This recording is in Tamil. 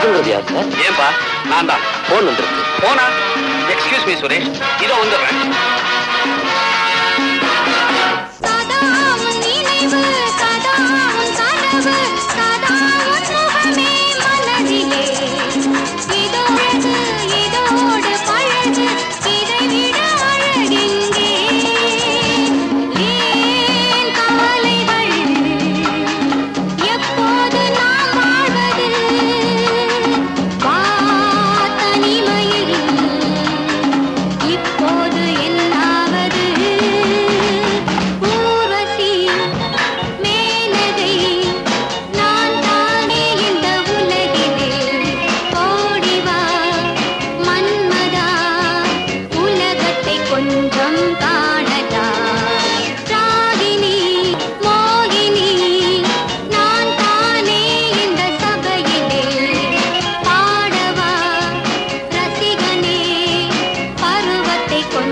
செக்யூரிட்டியா சார்? ஏன்பா நான் தான் போன் வந்துருக்கு. போனா எக்ஸ்கியூஸ் மீ சுரேஷ். இதோ வந்துடுறேன். இதோ el corazón.